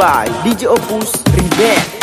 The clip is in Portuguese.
by DJ Opus Remix.